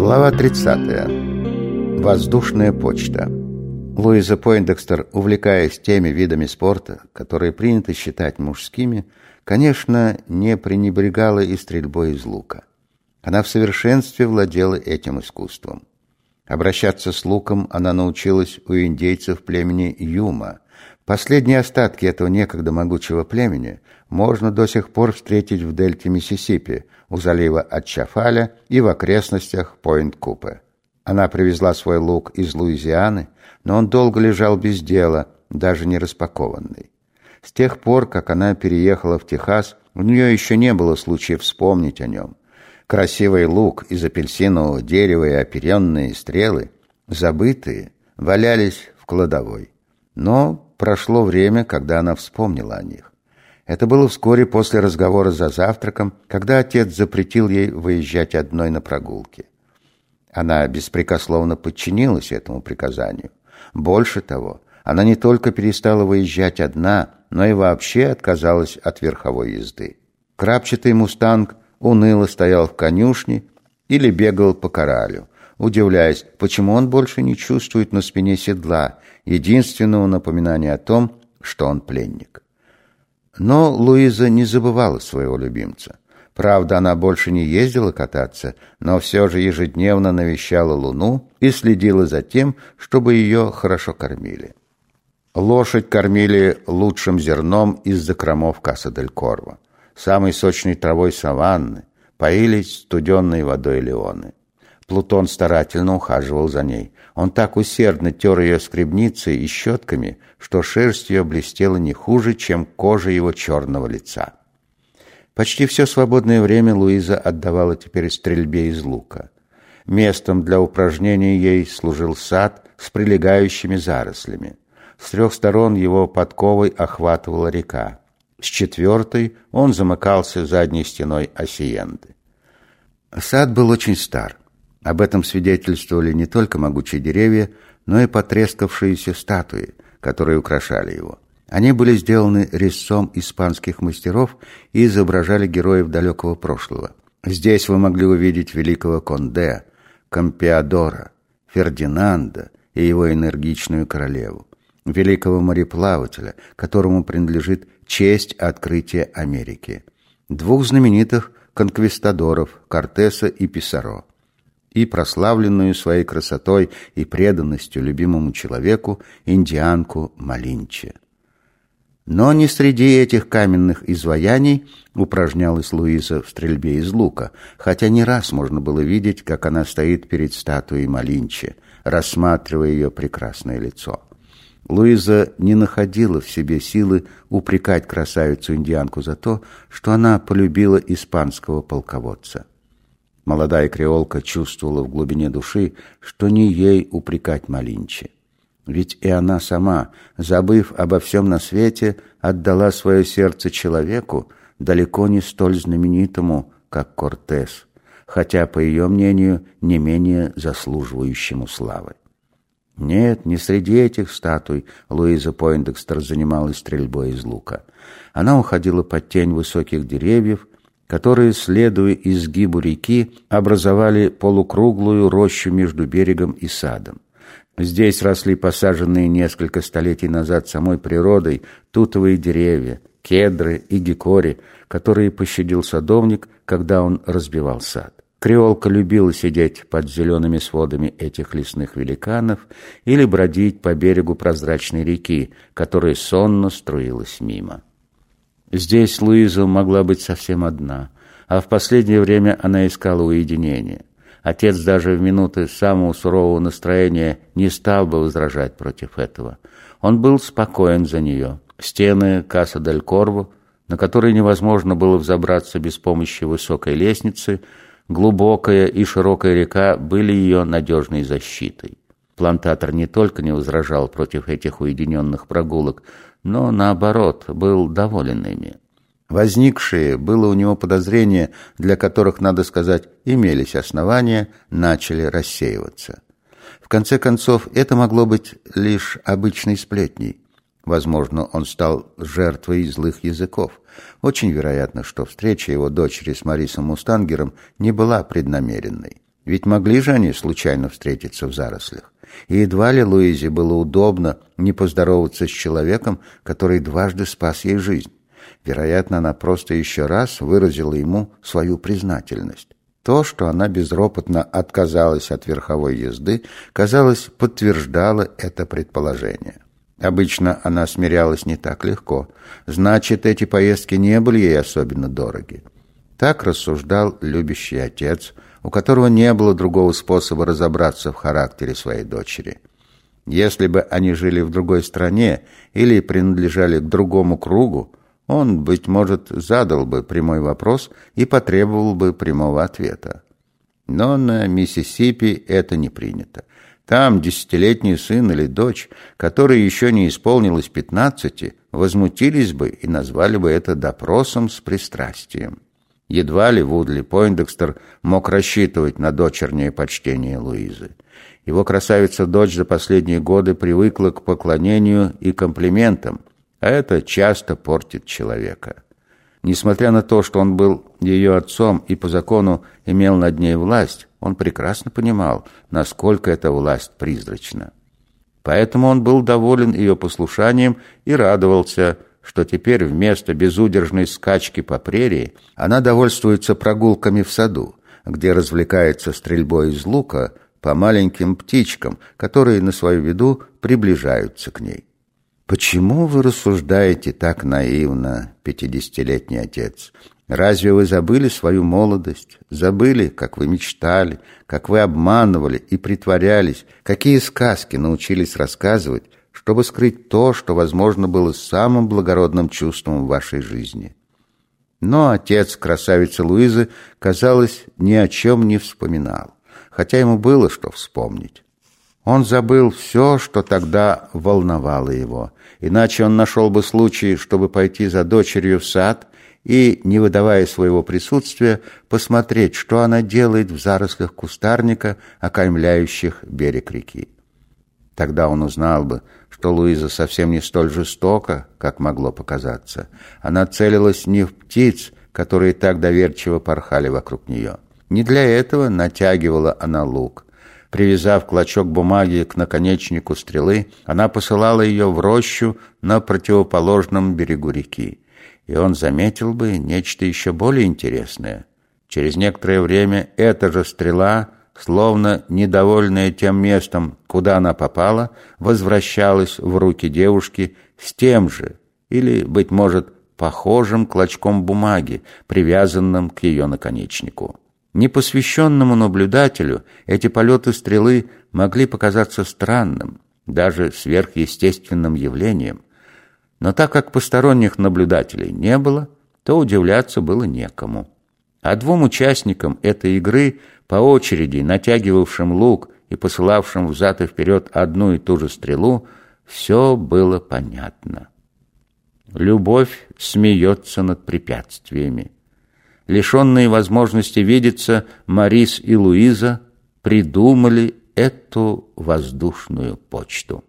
Глава 30. Воздушная почта. Луиза Пойндекстер, увлекаясь теми видами спорта, которые принято считать мужскими, конечно, не пренебрегала и стрельбой из лука. Она в совершенстве владела этим искусством. Обращаться с луком она научилась у индейцев племени Юма. Последние остатки этого некогда могучего племени можно до сих пор встретить в дельте Миссисипи, у залива Атчафаля и в окрестностях Пойнт-Купе. Она привезла свой лук из Луизианы, но он долго лежал без дела, даже не распакованный. С тех пор, как она переехала в Техас, у нее еще не было случая вспомнить о нем. Красивый лук из апельсинового дерева и оперенные стрелы, забытые, валялись в кладовой. Но прошло время, когда она вспомнила о них. Это было вскоре после разговора за завтраком, когда отец запретил ей выезжать одной на прогулке. Она беспрекословно подчинилась этому приказанию. Больше того, она не только перестала выезжать одна, но и вообще отказалась от верховой езды. Крапчатый мустанг уныло стоял в конюшне или бегал по коралю, удивляясь, почему он больше не чувствует на спине седла, единственного напоминания о том, что он пленник. Но Луиза не забывала своего любимца. Правда, она больше не ездила кататься, но все же ежедневно навещала Луну и следила за тем, чтобы ее хорошо кормили. Лошадь кормили лучшим зерном из закромов Каса-дель-Корво, самой сочной травой саванны, поились студенной водой Леоны. Плутон старательно ухаживал за ней. Он так усердно тер ее скребницей и щетками, что шерсть ее блестела не хуже, чем кожа его черного лица. Почти все свободное время Луиза отдавала теперь стрельбе из лука. Местом для упражнений ей служил сад с прилегающими зарослями. С трех сторон его подковой охватывала река. С четвертой он замыкался задней стеной осиенды. Сад был очень стар. Об этом свидетельствовали не только могучие деревья, но и потрескавшиеся статуи, которые украшали его. Они были сделаны резцом испанских мастеров и изображали героев далекого прошлого. Здесь вы могли увидеть великого Конде, Кампеадора, Фердинанда и его энергичную королеву, великого мореплавателя, которому принадлежит честь открытия Америки, двух знаменитых конквистадоров Кортеса и Писаро и прославленную своей красотой и преданностью любимому человеку индианку Малинче. Но не среди этих каменных изваяний упражнялась Луиза в стрельбе из лука, хотя не раз можно было видеть, как она стоит перед статуей Малинче, рассматривая ее прекрасное лицо. Луиза не находила в себе силы упрекать красавицу-индианку за то, что она полюбила испанского полководца. Молодая креолка чувствовала в глубине души, что не ей упрекать Малинчи. Ведь и она сама, забыв обо всем на свете, отдала свое сердце человеку, далеко не столь знаменитому, как Кортес, хотя, по ее мнению, не менее заслуживающему славы. Нет, не среди этих статуй Луиза Пойндекстер занималась стрельбой из лука. Она уходила под тень высоких деревьев, которые, следуя изгибу реки, образовали полукруглую рощу между берегом и садом. Здесь росли посаженные несколько столетий назад самой природой тутовые деревья, кедры и гекори, которые пощадил садовник, когда он разбивал сад. Креолка любила сидеть под зелеными сводами этих лесных великанов или бродить по берегу прозрачной реки, которая сонно струилась мимо. Здесь Луиза могла быть совсем одна, а в последнее время она искала уединения. Отец даже в минуты самого сурового настроения не стал бы возражать против этого. Он был спокоен за нее. Стены Каса-дель-Корво, на которые невозможно было взобраться без помощи высокой лестницы, глубокая и широкая река были ее надежной защитой. Плантатор не только не возражал против этих уединенных прогулок, но, наоборот, был доволен ими. Возникшие было у него подозрения, для которых, надо сказать, имелись основания, начали рассеиваться. В конце концов, это могло быть лишь обычной сплетней. Возможно, он стал жертвой злых языков. Очень вероятно, что встреча его дочери с Марисом Мустангером не была преднамеренной. Ведь могли же они случайно встретиться в зарослях. И едва ли Луизе было удобно не поздороваться с человеком, который дважды спас ей жизнь. Вероятно, она просто еще раз выразила ему свою признательность. То, что она безропотно отказалась от верховой езды, казалось, подтверждало это предположение. Обычно она смирялась не так легко. Значит, эти поездки не были ей особенно дороги. Так рассуждал любящий отец, у которого не было другого способа разобраться в характере своей дочери. Если бы они жили в другой стране или принадлежали к другому кругу, он, быть может, задал бы прямой вопрос и потребовал бы прямого ответа. Но на Миссисипи это не принято. Там десятилетний сын или дочь, которые еще не исполнилось пятнадцати, возмутились бы и назвали бы это допросом с пристрастием. Едва ли Вудли Пойндекстер мог рассчитывать на дочернее почтение Луизы. Его красавица-дочь за последние годы привыкла к поклонению и комплиментам, а это часто портит человека. Несмотря на то, что он был ее отцом и по закону имел над ней власть, он прекрасно понимал, насколько эта власть призрачна. Поэтому он был доволен ее послушанием и радовался, что теперь вместо безудержной скачки по прерии она довольствуется прогулками в саду, где развлекается стрельбой из лука по маленьким птичкам, которые на свою виду приближаются к ней. «Почему вы рассуждаете так наивно, пятидесятилетний отец? Разве вы забыли свою молодость? Забыли, как вы мечтали, как вы обманывали и притворялись, какие сказки научились рассказывать, чтобы скрыть то, что, возможно, было самым благородным чувством в вашей жизни?» Но отец красавицы Луизы, казалось, ни о чем не вспоминал, хотя ему было что вспомнить. Он забыл все, что тогда волновало его, иначе он нашел бы случай, чтобы пойти за дочерью в сад и, не выдавая своего присутствия, посмотреть, что она делает в зарослях кустарника, окаймляющих берег реки. Тогда он узнал бы, что Луиза совсем не столь жестока, как могло показаться. Она целилась не в птиц, которые так доверчиво порхали вокруг нее. Не для этого натягивала она лук – Привязав клочок бумаги к наконечнику стрелы, она посылала ее в рощу на противоположном берегу реки. И он заметил бы нечто еще более интересное. Через некоторое время эта же стрела, словно недовольная тем местом, куда она попала, возвращалась в руки девушки с тем же, или, быть может, похожим клочком бумаги, привязанным к ее наконечнику. Непосвященному наблюдателю эти полеты стрелы могли показаться странным, даже сверхъестественным явлением. Но так как посторонних наблюдателей не было, то удивляться было некому. А двум участникам этой игры, по очереди натягивавшим лук и посылавшим взад и вперед одну и ту же стрелу, все было понятно. Любовь смеется над препятствиями. Лишенные возможности видеться, Марис и Луиза придумали эту воздушную почту.